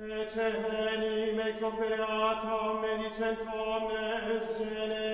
Ecce enim ex hoc medicent omnes est